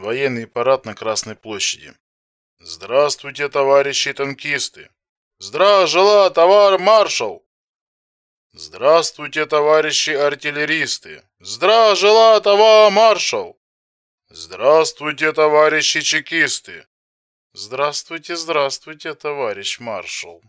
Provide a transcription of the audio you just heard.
Военный парад на Красной площади. Здравствуйте, товарищи танкисты! Здравствуйте, товар маршал! Здравствуйте, товарищи артиллеристы! Здравствуйте, товар маршал! Здравствуйте, товарищи чекисты! Здравствуйте, здравствуйте, товарищ маршал!